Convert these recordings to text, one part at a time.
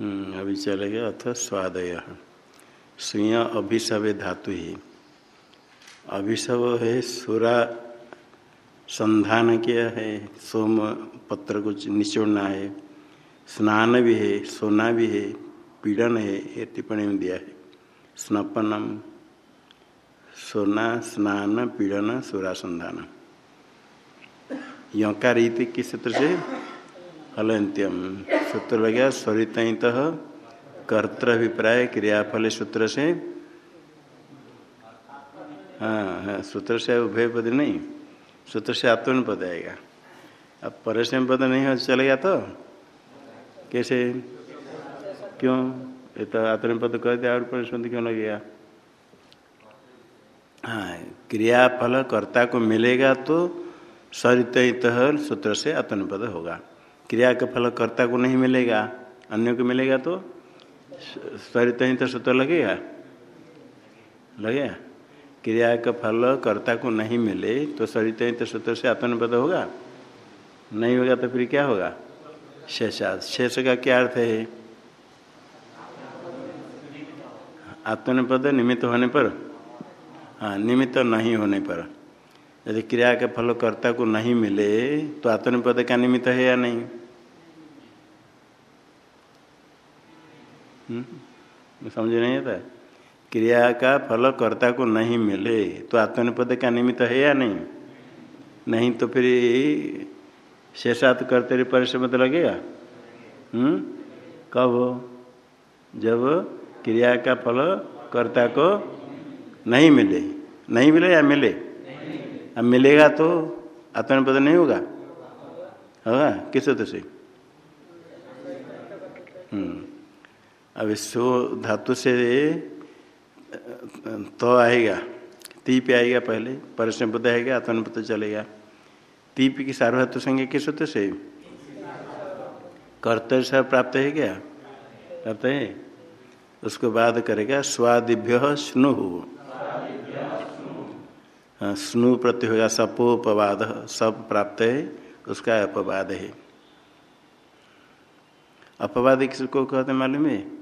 हम्म, अभी चलेगा अथ स्वादय। सुय अभिशव धातु ही। अभिशव है सुरा संधान किया है सोम पत्र को निचोड़ना है। स्नान भी है सोना भी है पीड़न है ये टिप्पणी में दिया है। स्नपनम सोना स्नान पीड़न सुरा संधान। यकार किस सूत्र से? हलंत्यम सूत्र लग गया स्वरित कर्तृ अभिप्राय क्रियाफल सूत्र से हाँ हाँ सूत्र से उभय पद नहीं। सूत्र से आत्मन पद आएगा। अब परिश्रम पद नहीं हो, चलेगा तो? कैसे? क्यों? ये तो आत्म पद कह दिया और परिश्रम क्यों लगेगा? हाँ क्रियाफल कर्ता को मिलेगा तो सरित सूत्र से आत्मपद होगा। क्रिया का फल कर्ता को नहीं मिलेगा, अन्य को मिलेगा तो सरित ही तो सूत्र लगेगा? लगेगा? क्रिया का फल कर्ता को नहीं मिले तो सरित ही तो सूत्र से आत्मपद होगा? नहीं होगा तो फिर क्या होगा? शेषाद शेष का क्या अर्थ है? आत्मनिपद निमित्त होने पर? हाँ निमित्त नहीं होने पर। यदि क्रिया के फल कर्ता को नहीं मिले तो आत्मनिपद का निमित्त है या नहीं? समझ नहीं आता? क्रिया का फल कर्ता को नहीं मिले तो आत्मनिपद का निमित्त है या नहीं? नहीं तो फिर शेषात करते रहे परिश्रम तो लगेगा। हम्म? कब? हो जब क्रिया का फल कर्ता को नहीं मिले। नहीं मिले या मिले? अब मिलेगा तो आत्मनिपद नहीं होगा। होगा? किस तो से? अब सो धातु से तो आएगा। ती पे आएगा पहले परिश्रम पद आएगा आत्मनिपद चलेगा। तीप की सार्वधातु संज्ञा किस सूत्र से? कर्तव्य से प्राप्त है क्या? प्राप्त है। उसको बाद करेगा स्वादिभ्य स्नु। हाँ स्नु प्रति होगा, सपोपवाद, सब प्राप्त है, उसका अपवाद है। अपवाद किसको कहते मालूम है?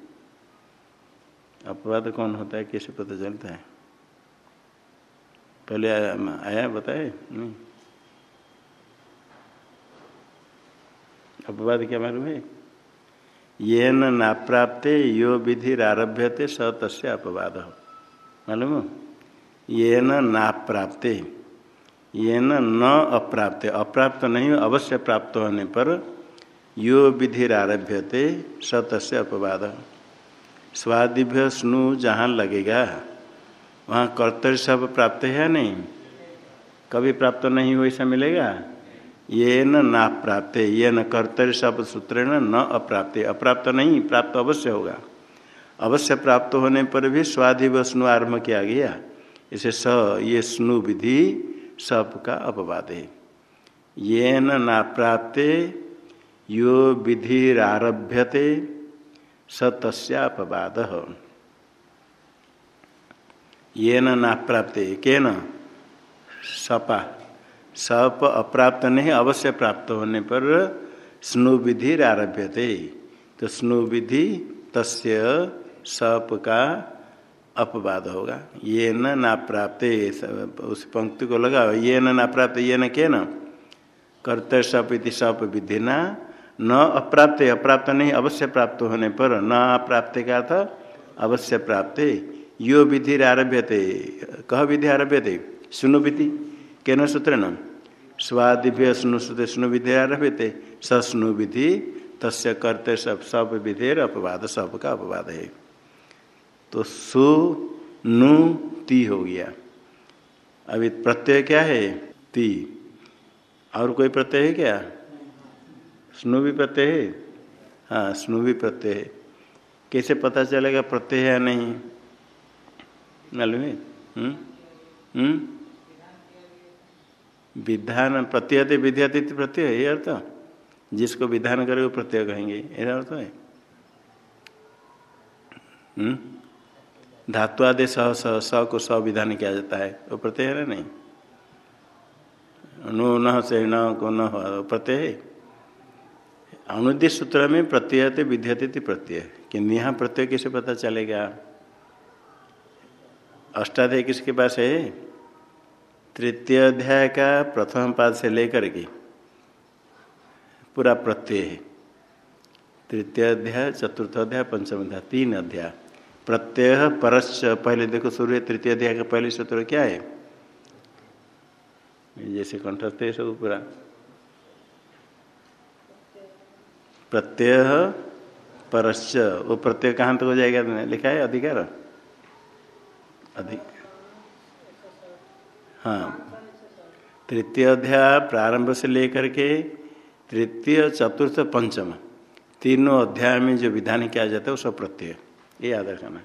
अपवाद कौन होता है? कैसे पता चलता है? पहले आया बताए? नहीं। अपवाद क्या मालूम है? ये न प्राप्ते, यो विधि आरभ्यते स तस्य अपवाद। मालूम ये न प्राप्ते। ये न अप्राप्त। अप्राप्त नहीं, अवश्य प्राप्त होने पर यो विधि आरभ्यते स तस्य अपवाद। स्वादिभ्य स्नु जहाँ लगेगा, वहाँ कर्तव्य सब प्राप्त है या नहीं? कभी प्राप्त नहीं ऐसा मिलेगा? ये न ना प्राप्त, ये न कर्तव्य सब सूत्र न अप्राप्त। अप्राप्त नहीं, प्राप्त अवश्य होगा। अवश्य प्राप्त होने पर भी स्वाधिव स्नु आरंभ किया गया। इसे स, ये स्नु विधि सब का अपवाद है। ये न ना प्राप्त, यो विधि विधिरारभ्यते। स तस्यापवाद। ये न के न सपा, सप अप्राप्त नहीं, अवश्य प्राप्त होने पर स्नु विधि आरभ्य थे तो स्नु विधि तस्य सप का अपवाद होगा। ये न ना प्राप्त उस पंक्ति को लगा ये न ना प्राप्त ये न के न कर्तव्य सप इति सप विधि न न अप्राप्त अप्राप्त नहीं, अवश्य प्राप्त होने पर न अप्राप्त का था अवश्य प्राप्त। यो विधि आरभ्य थे कह विधि आरभ्य थे सुनु विधि। केन सूत्र न? स्वादिभ्य स्नु सुते स्नु विधि आरभ्य थे सस्नु विधि, तस्य करते सब सब विधेर अपवाद, सब का अपवाद है। तो सु, नु, ती हो गया। अभी प्रत्यय क्या है? ती। और कोई प्रत्यय है क्या? स्नु भी प्रत्यय है? हाँ स्नु भी प्रत्यय है। कैसे पता चलेगा प्रत्यय है या नहीं? मालूम है? हम्म? हम्म? विधान प्रत्यय विद्याति प्रत्यय ये अर्थ? जिसको विधान करे वो प्रत्यय कहेंगे ऐसा अर्थ है? धातु आदि स स स को स विधान किया जाता है, वो प्रत्यय है नहीं? नो, न, से, न को, न हो प्रत्यय है? अनुदित सूत्र में प्रत्यय विद्यते प्रत्यय। किन्तु यहाँ प्रत्यय कैसे पता चलेगा? अष्टाध्याय किसके पास है? तृतीय अध्याय का प्रथम पाद से लेकर के पूरा प्रत्यय है। तृतीय अध्याय चतुर्थ अध्याय पंचम अध्याय तीन अध्याय प्रत्यय परश्च, पहले देखो सूर्य तृतीय अध्याय का पहले सूत्र क्या है? जैसे कंठस्थ है सब पूरा। प्रत्यय परश्च। वो प्रत्यय कहाँ तक हो जाएगा? लिखा है अधिकार? अधिक हाँ। तृतीय अध्याय प्रारंभ से लेकर के तृतीय, चतुर्थ, पंचम। तीनों अध्याय में जो विधान किया जाता है, वो सब प्रत्यय। ये याद रखना।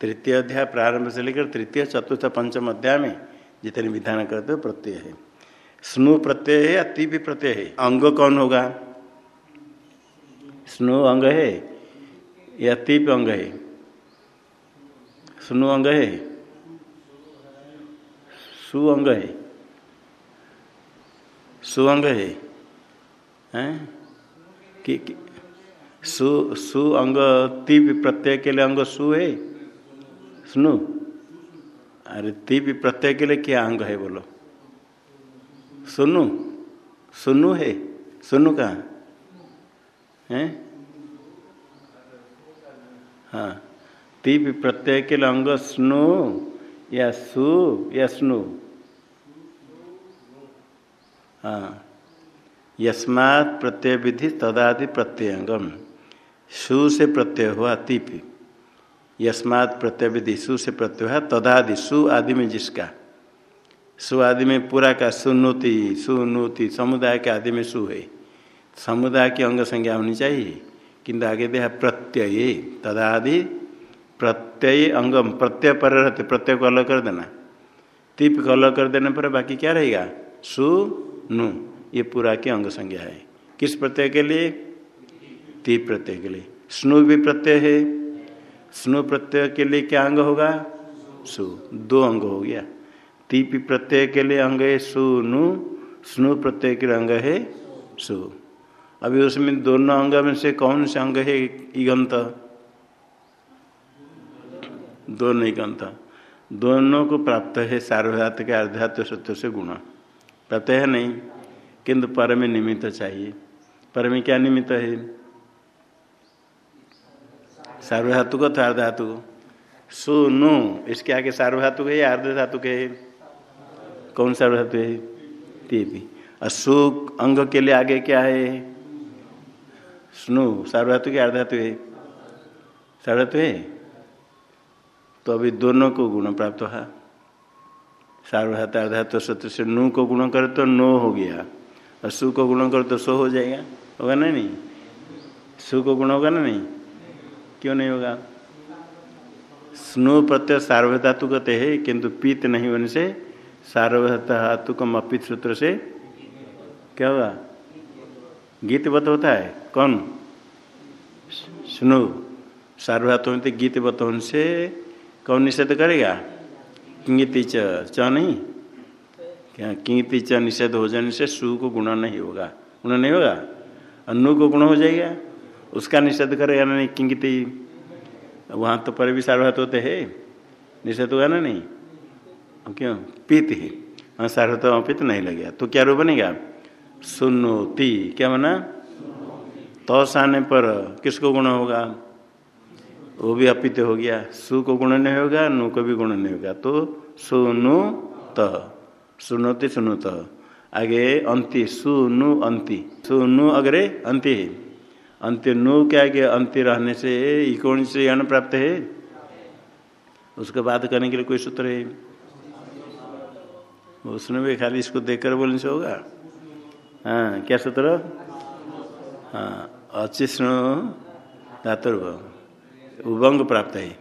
तृतीय अध्याय प्रारंभ से लेकर तृतीय, चतुर्थ, पंचम अध्याय में जितने विधान करते हो, प्रत्यय है। स्नु प्रत्यय है या भी प्रत्यय है? अंग कौन होगा? स्नु अंग है या तीप अंग है? स्नु अंग है? सु अंग है। सुअंग है। हैं? कि, कि सु सु अंग तीप प्रत्यय के लिए अंग सु है? सुनो? अरे तीप प्रत्यय के लिए क्या अंग है बोलो? सुनु। सुनु है? सुनु कहाँ? है? हाँ। तीप प्रत्यय के लिए अंग स्नु, या सु, या स्नु। हाँ। यस्मात् प्रत्यय विधि तदादि प्रत्ययंगम। सु से प्रत्यय हुआ तीप यस्मात् प्रत्यय विधि सु से प्रत्यय हुआ तदादि। सु आदि में जिसका? सु आदि में पूरा का सुनोति सुनोति समुदाय के आदि में सु है। समुदाय की अंग संज्ञा होनी चाहिए। किंतु आगे दिया प्रत्यय। तदादि प्रत्यय अंगम, प्रत्यय पर रहते प्रत्यय को अलग कर देना। तीप को अलग कर देने पर बाकी क्या रहेगा? सु, नु। ये पूरा की अंग संज्ञा है। किस प्रत्यय के लिए? तीप प्रत्यय के लिए। स्नु भी प्रत्यय है। स्नु प्रत्यय के लिए क्या अंग होगा? सु। दो अंग हो गया। तीपी प्रत्यय के लिए अंग है सु, नु। स्नु प्रत्यय के लिए अंग है सु। अभी उसमें दोनों अंग में से कौन से अंग है? इगंत। दोनों इगंत। दोनों को प्राप्त है सार्वधात के अर्धात्व सत्य से गुण। प्राप्त है नहीं? किंतु पर में निमित्त चाहिए। पर में क्या निमित्त है? सार्वधातु को था अर्धातु। सु नु इसके आगे सार्वधातु है या अर्ध धातु के कौन सार्वधातु है? और सु अंग के लिए आगे क्या है? स्नु, सार्वधातु के अर्धातु है। सार्वधातु है? तो अभी दोनों को गुण प्राप्त हुआ। सार्वधातु अर्धातु सत्य से नु को गुण करे तो नो हो गया। और सु को गुण करे तो सो हो जाएगा। होगा ना नहीं? सु को गुण होगा ना नहीं? क्यों नहीं होगा? स्नो प्रत्यय सार्वधातु कहते है, किंतु पीत नहीं होने से सार्वधातु कम अपित सूत्र से क्या होगा? गीतवत होता है? कौन? स्नो सार्वधातु में गीतवत होने से कौन निषेध करेगा? किंगिति च नहीं? क्या किंगिति च निषेध हो जाने से सु को गुण नहीं होगा? गुण नहीं होगा? अनु को गुण हो जाएगा? उसका निषेध करेगा ना नहीं? किंगिति वहाँ तो पर भी सार्वधातु होते है। निषेध होगा ना नहीं? क्यों? पीत ही। हाँ सार्वधातु अपित नहीं लगेगा। तो क्या रूप बनेगा? सुनोती। क्या बना तस आने पर किसको गुण होगा? वो भी अपित हो गया। सु को गुण नहीं होगा, नु को भी गुण नहीं होगा। तो सुनु त सुनोती। सुनु त आगे अंति, सुनु अंति। सुनु अग्रे अंति। अंत्य नु क्या गया अंत्य रहने से इकोण से यण प्राप्त है? उसके बाद करने के लिए कोई सूत्र है? उसने भी खाली इसको देखकर बोलने से होगा। हाँ क्या सूत्र? हाँ अचिष्णु धातुर्भ। उभंग प्राप्त है।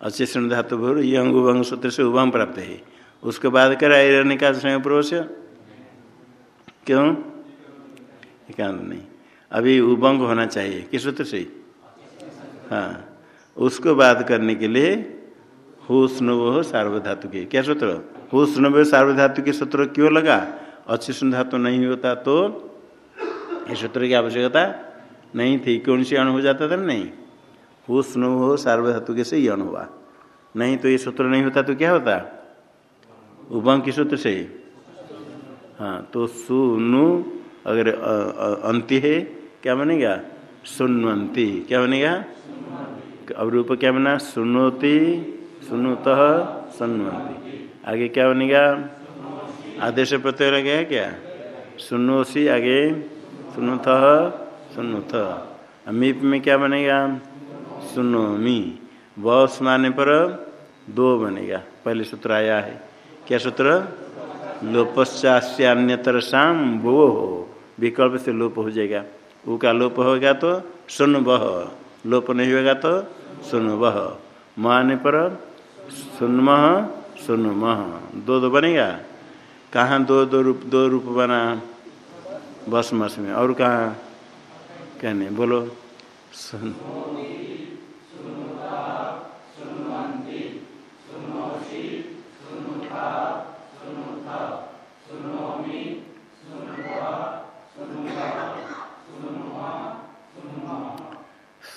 अचिष्णु धातु ये अंग उभंग सूत्र से उभंग प्राप्त है। उसके बाद करा रहने का स्वयं प्रवेश क्यों? एकांत नहीं। अभी उभंग होना चाहिए, किस सूत्र से? हाँ उसको बात करने के लिए हुस्नव सार्वधातु के। क्या सूत्र? हुस्नव सार्वधातु के सूत्र क्यों लगा? अच्छी धातु नहीं होता तो इस सूत्र की आवश्यकता नहीं थी। कौन सी अण हो जाता था नहीं। हु स्नु हो, सार्वधातु के से ही अण हुआ। नहीं तो ये सूत्र नहीं होता तो क्या होता? उभम की सूत्र से। हाँ तो सुनु अगर अंति है, क्या बनेगा? सुनवंती। क्या बनेगा? अब रूप क्या बना? सुनोती, सुनुत, सुनवंती। आगे क्या बनेगा? आदेश प्रत्यय लगे है क्या? सुनोसी आगे सुनुत सुनुत मीप में क्या बनेगा? सुनोमी बस माने पर दो बनेगा। पहले सूत्र आया है। क्या सूत्र? लोपश्चान्यतर शाम वो हो विकल्प से लोप हो जाएगा। ऊ का लोप होगा तो सुन बह लोप नहीं होगा तो सुन बह माने पर सुनमह सुनमह दो दो बनेगा? कहाँ दो दो रूप दो रूप बना बस मस में? और कहाँ? कहने बोलो। सुन।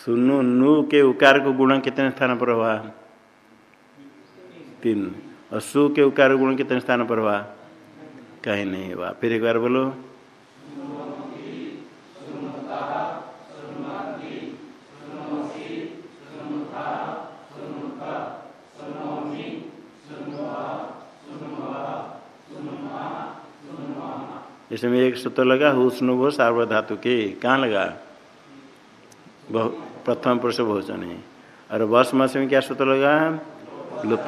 सुनु, नु के उकार को गुण कितने स्थान पर हुआ? तीन। और सु के उकार गुण कितने स्थान पर हुआ? कहीं नहीं हुआ। फिर एक बार बोलो। इसमें एक सूत्र लगा हुस्नु सार्वधातु के। कहाँ लगा? प्रथम पुरुष भोजन है। और वर्ष मास में क्या सूत्र लगा? लुप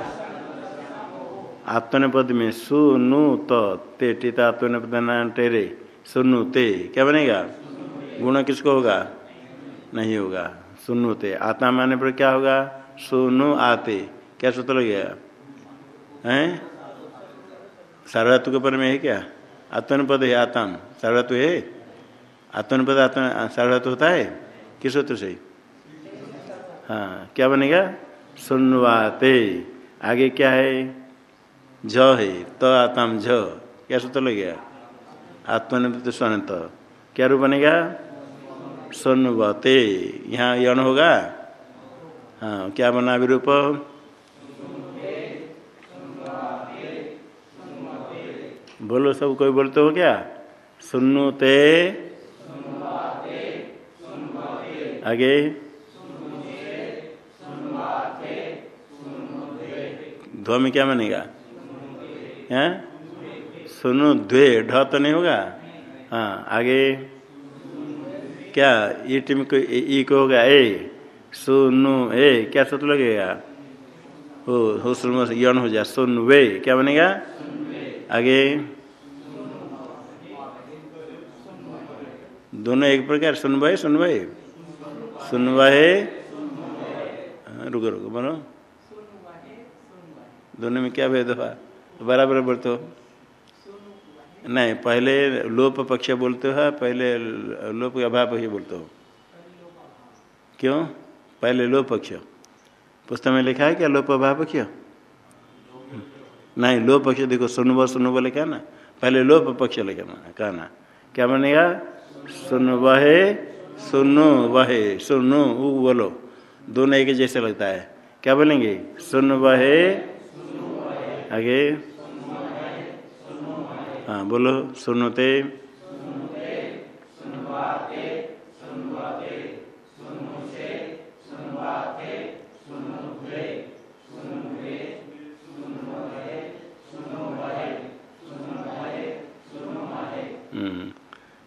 आत्मनिपद में सुनु ते टीता आत्मनिपद टेरे सुनु ते क्या बनेगा? गुण किसको होगा? नहीं होगा। सुनु ते आत्मा माने पर क्या होगा? सुनु आते। क्या सूत्र लगेगा हैं? सार्वधातु के पर में है क्या? आत्मनिपद है आत्म। सार्वधातु है? आत्मनिपद आत्म सार्वधातु होता है? किस सूत्र से? हाँ क्या बनेगा? सुनवाते आगे क्या है? झ है त आत्म झ क्या सूत्र लग गया आत्मनिपद स्वनत क्या रूप बनेगा सुनवते यहाँ यण होगा हाँ क्या बना अभी रूप बोलो सब कोई बोलते हो क्या सुनते आगे ध्व में क्या बनेगा हैं? सुनो, द्वे, ढ तो नहीं होगा? हाँ आगे। क्या ईट में कोई ई को होगा? ए, सुनु, ए, क्या सूत्र लगेगा? हो हो यौन हो जाए सुन, वे, क्या बनेगा? आगे। दोनों एक प्रकार सुन भाई सुन भाई सुनवा है, रुको रुको, बोलो। दोनों में क्या भेद बराबर बोलते हो? नहीं पहले लोप पक्ष बोलते हो पहले लोप के अभाव ही बोलते हो? क्यों? पहले लोप पक्ष। पुस्तक में लिखा है क्या लोप अभाव पक्ष? नहीं लोप पक्ष देखो सुनव सुनव लिखा ना? पहले लोप पक्ष लिखा कहना क्या बनेगा सुन है सुनो वहे सुनो वो बोलो दोनों एक जैसे लगता है। क्या बोलेंगे? सुन वहे आगे। हाँ बोलो सुनते। हम्म,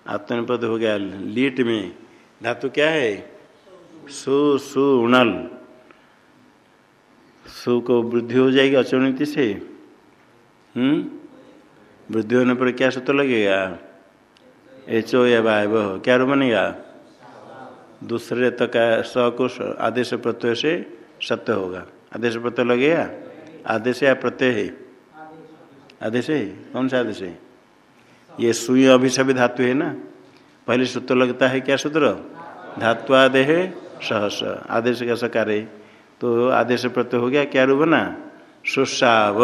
आत्मनिपद हो गया लीट में। धातु क्या है? सु सु उणल। सु को वृद्धि हो जाएगी अचुणिति से। हम्म वृद्धि होने पर क्या सूत्र लगेगा? एचो या वाय क्या रू बनेगा? दूसरे तक स को आदेश प्रत्यय से सत्य होगा। आदेश प्रत्यय लगेगा? आदेश या प्रत्यय है? आदेश है? कौन सा आदेश है? ये सुई अभिषेक धातु है ना? पहले सूत्र लगता है क्या सूत्र? धातु धात्वादेह सहस। आदेश का सकार है तो आदेश प्रत्यय हो गया क्या रूप बना? सुसाव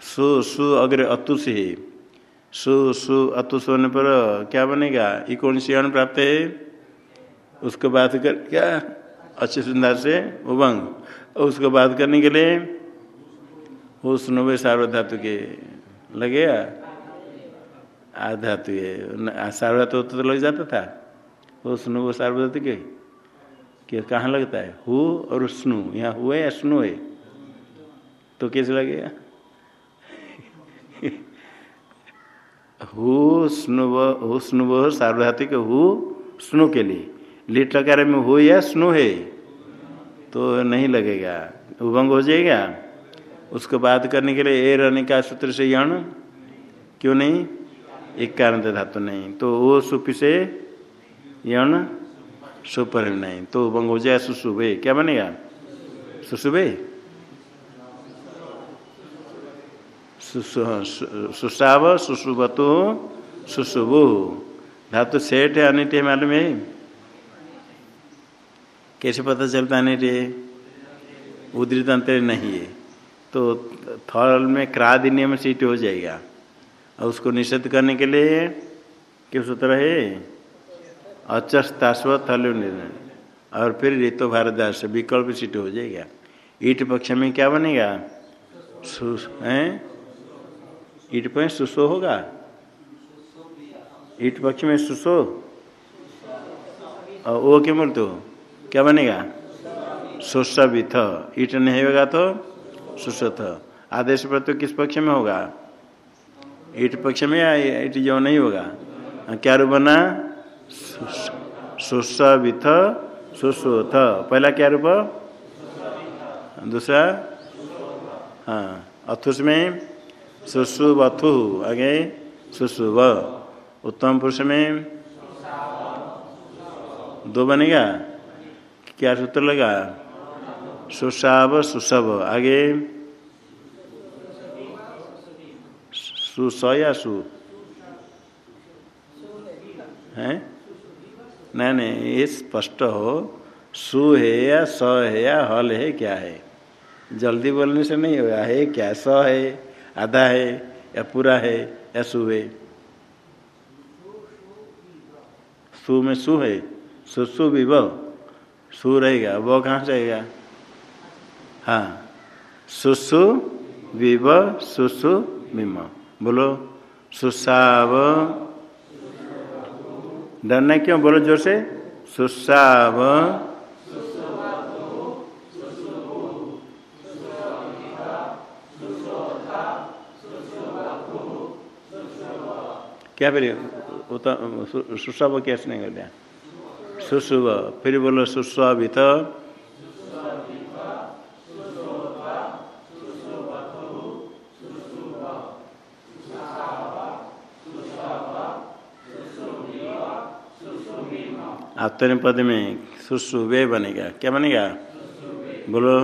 सु सु अग्र अतु से। सु सु अतुष होने पर क्या बनेगा? ये कौन सी अण प्राप्त है। उसको बात कर, क्या? अच्छे सुंदर से उबंग उसको बात करने के लिए वो सुनो सार्वधातु के लगेगा आधातु है। सार्वधातु तो लग जाता था। वो सुनो वो सार्वधातु के, कि कहाँ लगता है? हु और स्नु। यहाँ हुए या स्नु है? तो कैसे लगेगा? हु स्नुव हु स्नुव सार्वधातिक हु स्नु के लिए। लिट लकार में हो या स्नु है? तो नहीं लगेगा। उभंग हो जाएगा? उसको बात करने के लिए ए रहने का सूत्र से यण? क्यों नहीं? एक कारण धातु नहीं। तो वो सुपि से यण? सुपर नहीं। तो उभंग हो जाए सुशुभे क्या बनेगा? सुशुभे सुसाव सुशुभतो सुशुभु धातु सेठ है अनिट मालूम है? कैसे पता चलता अनिट है उदृत अंतर नहीं है। तो थल में क्रादि नियम सीट हो जाएगा। और उसको निषेध करने के लिए क्यों सूत्र है? अचस्तास्व थल और फिर ऋतु भारदास विकल्प सीट हो जाएगा। ईट पक्ष में क्या बनेगा? हैं? ईट पर सुसो होगा? ईट पक्ष में सुसो। और वो क्या बोलते हो? क्या बनेगा? सुसविथ ईट नहीं होगा तो सुसथ आदेश पर तो किस पक्ष में होगा? ईट पक्ष में या ईट जो नहीं होगा? क्या रूप बना? सुसविथ सुसोथ पहला क्या रूप? दूसरा? हाँ अथुष में सुशुभथु आगे सुशुभ उत्तम पुरुष में दो बनेगा? क्या सूत्र लगा? सुशाव सुशभ आगे सुस या सु। है? नहीं नहीं, ये स्पष्ट हो। सु है या स है या हल है क्या है? जल्दी बोलने से नहीं होगा। है क्या? स है। आधा है, या पूरा है, या सु है। सु में सु है सुसु भी व। सु रहेगा, वो कहाँ से रहेगा हाँ सुसु विव सुसु मिम बोलो सुसाव डरना क्यों? बोलो ज़ोर से। सुसाव क्या फिर सुस्व कैसे नहीं दिया सुशुभ फिर बोलो सुस्वाभित पद में सुशुभे बनेगा। क्या बनेगा? बोलो।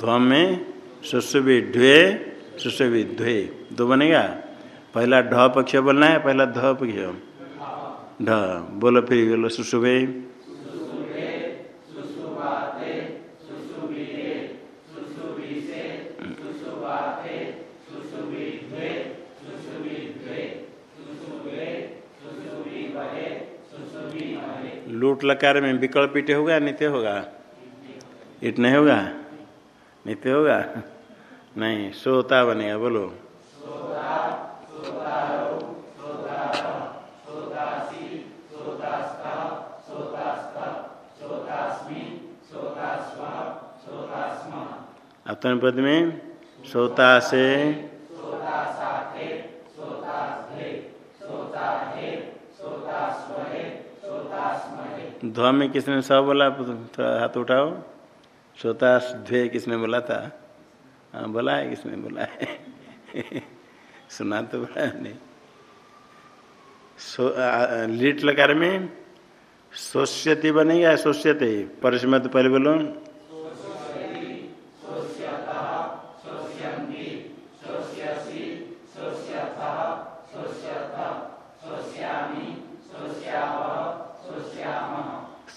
ध्वम में सुसुभि ढ्वे सुसुभि ध्वे दो बनेगा? पहला ढ पक्ष बोलना है, पहला ध पक्ष। ढ, बोलो फिर बोलो सुसुभे लूट लकार में विकल्प इटे होगा, नित्य होगा? इट नहीं होगा? नित्य होगा? नहीं, सोता बनेगा बोलो। अपने पद में, सोता से ध्व में किसने सब बोला? हाथ उठाओ। श्रोता ध्वे किसने बोला था? हाँ बोला है किसने बोला है? सुना तो बोला नहीं सो लीट लकार में, सोष्यति बनेगा सोष्यते? परसमत पहले बोलो।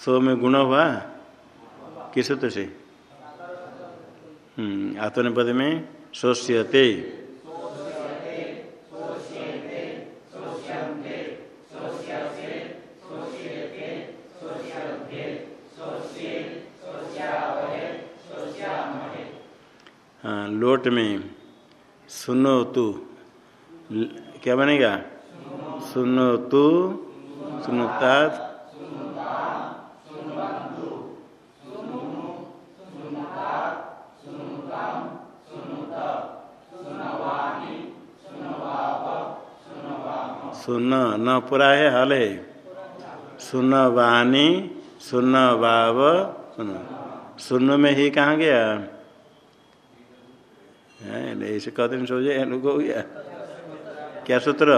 सो में गुण हुआ? किस सूत्र से आत्मनिपद में सोष्यते हाँ लोट में सुनो तू। क्या बनेगा? सुनो तू सुनता सुन न पूरा है हल। है सुन वानी सुन वाव, सुन। सुन में ही कहा गया? ऐसे हैं सोचे रुको गया। क्या सूत्र?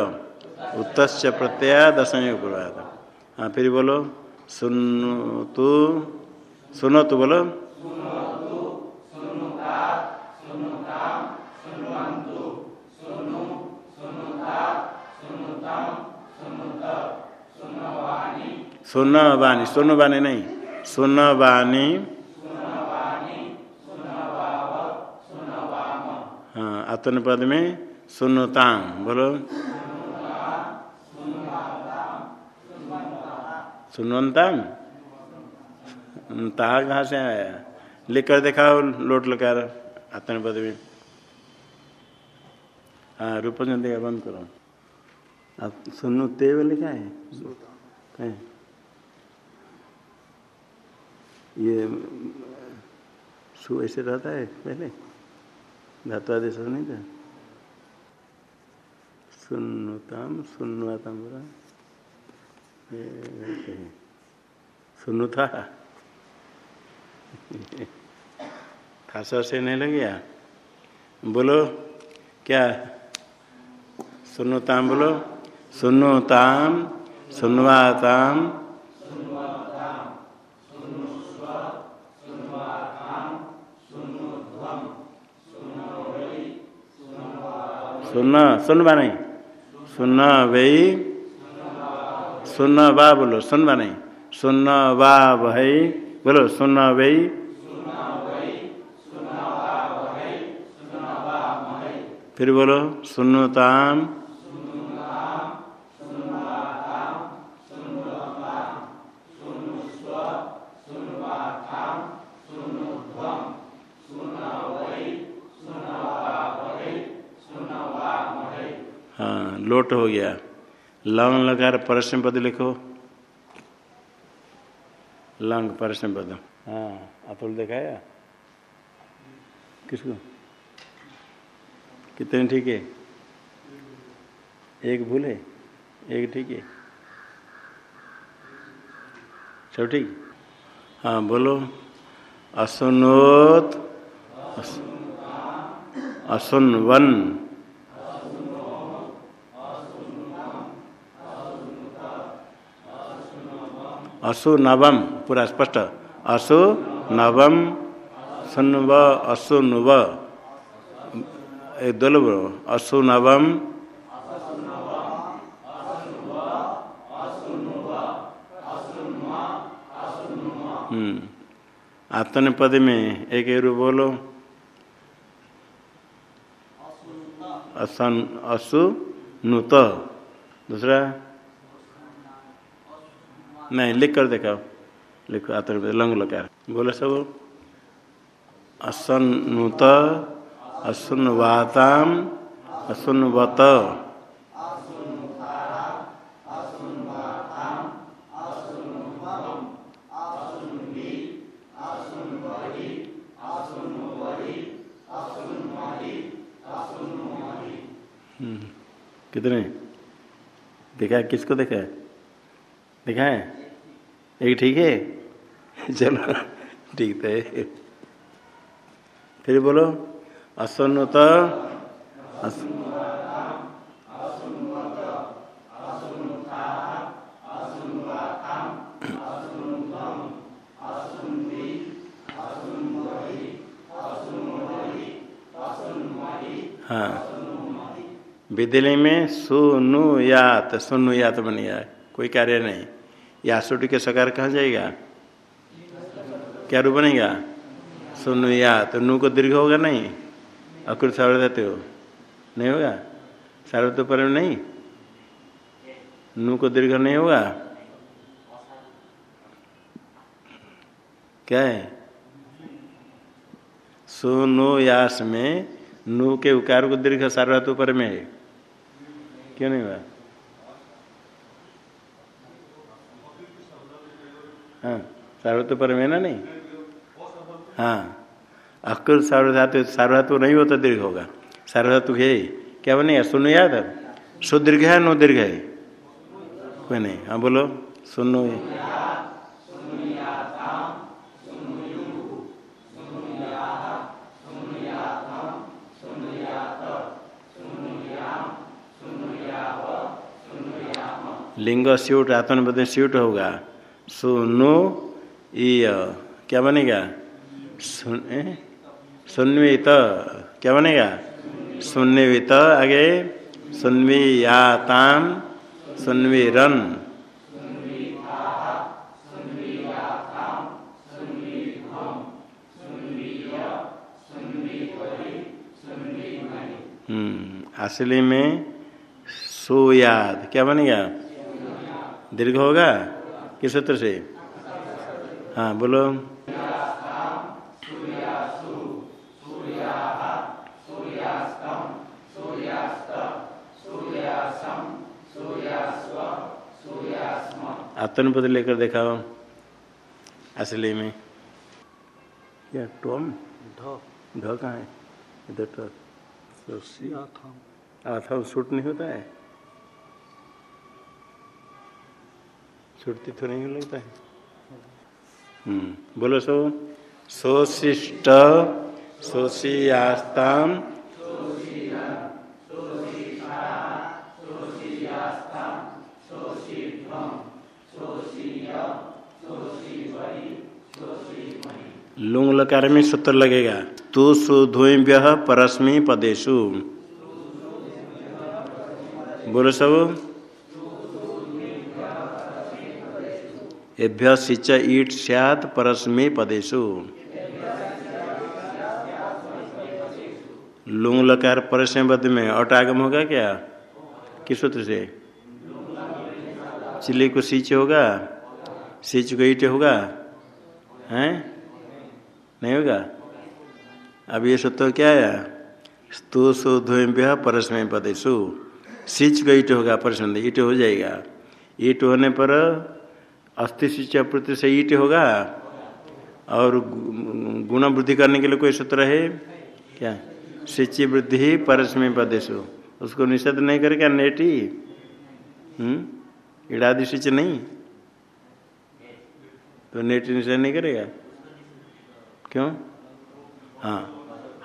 उत्तश्च प्रत्यय दशमी पूर्वाद हाँ फिर बोलो, सुन तू, सुनो तू बोलो। सुन वाणी सुन वाणी नहीं सुन वाणी हाँ आत्म पद में सुनताम बोलो। सुनताम ता कहाँ से आया? लिख कर दिखाओ लोट लकार आत्म पद में। हाँ रूप का बंद करो। आप सुनो तेव लिखा है। ये, सु, ऐसे रहता है पहले? धातु धातुआदेश नहीं था? सुनुताम सुनवाताम बोला। सुनु था खास से नहीं लग गया? बोलो, क्या? सुनुताम बोलो। सुनुताम सुनवाताम सुन सुनवा नहीं। सुन वही सुन बा बोलो सुनवा नहीं। सुन बा भई बोलो सुन वही फिर बोलो सुनताम हाँ लोट हो गया लंग लगा परसम पद लिखो। लंग परसम पद। हाँ अतुल दिखाया। किसको? कितने ठीक है? एक भूल है? एक ठीक है? सब ठीक? हाँ बोलो। असुनोत असुनवन। असु नवम, पूरा स्पष्ट। असु नवम, सुनव, असु नुव। एक दो बोलो। नवम हम्म। आतन पद में एक बोलो। असन असु नुत। दूसरा नहीं, लिख कर देखाओ। लिखो आतन लंग लकार बोलो सब, असन्नुत असुनवाताम असुनवत कितने? देखा किसको देखा है? देखा है एक ठीक है? चलो ठीक है। फिर बोलो असन्नुत अस... हाँ। विद्यालय में सुनुयात सुनुयात बन गया कोई कार्य नहीं। या सुट के सकार कहाँ जाएगा? क्या रूप बनेगा? सुनु या तो नू को दीर्घ होगा नहीं? अकृत सार्वधातु हो। नहीं होगा? सार्वत पर नहीं। नू को दीर्घ नहीं होगा? क्या है? सुनो यास में नू के उकार को दीर्घ सार्वधातु पर में क्यों नहीं हुआ? हाँ सार्वधातु पर में ना नहीं। हाँ अकुल सार्वधातु सार्वधातु नहीं हो तो दीर्घ होगा। सार्वधातु है क्या बनेगा सुनो याद सुदीर्घ है नो दीर्घ है? कोई नहीं। हाँ बोलो। सुनो लिंग स्यूट आत्मनिबद्ध स्यूट होगा। सुनो क्या बनेगा? सुन सुन्वित। क्या बनेगा? सुन्वित। आगे सुन्वियाताम सुन्वीरन। हम्म असली में सोयाद। क्या बनेगा? दीर्घ होगा? किस सूत्र से हाँ बोलो। आत्मपद लेकर देखाओ असली में। क्या टोम? ढ कहाँ है? इधर आथा सूट नहीं होता है? छुट्टी तो नहीं लगता है। हम्म। बोलो सो। सोशिष्ट सोशियास्ताम। लुंग लकार में सूत्र लगेगा। तू सुधुव्य परस्मी पदेशु बोलो सब एभ्य सिच ईट सैत परस्मी पदेशु लुंग लकार परस्मी पद में अटागम होगा क्या? किस सूत्र से? चिल्ली को सींच होगा? सींच को ईट होगा? हैं? नहीं होगा? अब ये सूत्र क्या है? स्तु सुध्व्य परस्मय पदेशु सिच को ईट होगा परस्मय ईट हो जाएगा। ईट होने पर अस्थि सिच प्रति से ईट होगा और गुण वृद्धि करने के लिए कोई सूत्र है? क्या? सिचि वृद्धि परस्मय पदेशु उसको निषेध नहीं करेगा नेटी? हम्म? इड़ादि सिच नहीं? तो नेट निषेध नहीं करेगा? क्यों? हाँ।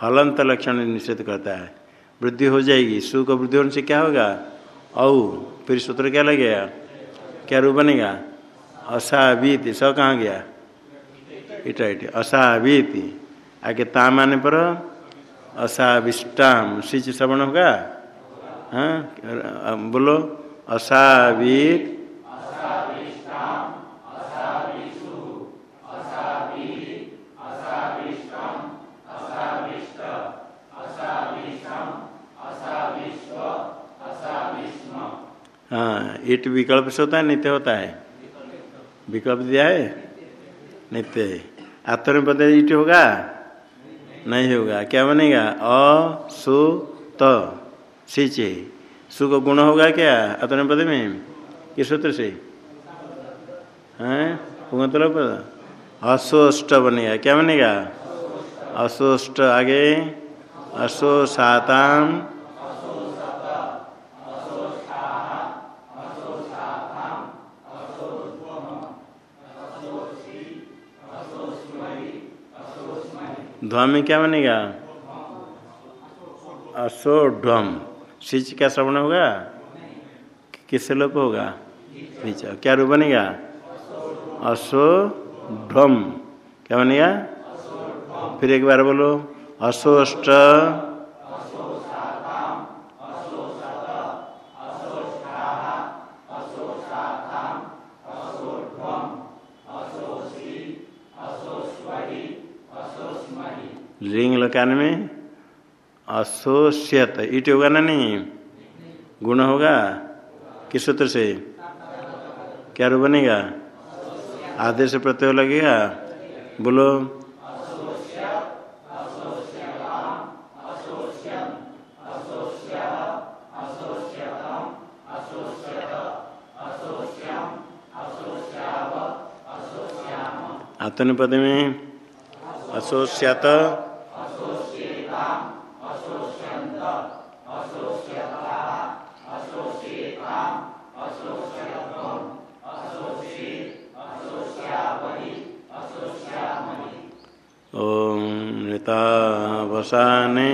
हलंत लक्षण निषेध करता है। वृद्धि हो जाएगी। सु का वृद्धि होने से क्या होगा? औ, फिर सूत्र क्या लगेगा? क्या रूप बनेगा? असावीत, स कहाँ गया? इटा इट असावीत। आगे ताम आने पर असाविष्टाम। सिच श्रवण होगा? हाँ? बोलो। असावीत। हाँ ईट विकल्प से होता है, नित्य होता है। विकल्प दिया है? नित्य है। आत्मपद ईट होगा? नहीं होगा। क्या बनेगा? अ, सु, त सु को गुण होगा क्या? आत्मपद में किस सूत्र से? हैं? पद अशोष्ट बनेगा। क्या बनेगा? अशोष्ट आगे? अशो ध्वम क्या बनेगा? अशोढम सिच क्या श्रवण होगा? किससे लोप होगा? क्या रूप बनेगा? अशोढम क्या बनेगा? फिर एक बार बोलो। अशोष्ट। लिंग लकार में असोष्यत इट होगा ना नहीं? गुण होगा? किस सूत्र से? क्या रू बनेगा? आदेश प्रत्यय लगेगा? बोलो। आत्मनिपद में असोष्यत ओम नृतावसाने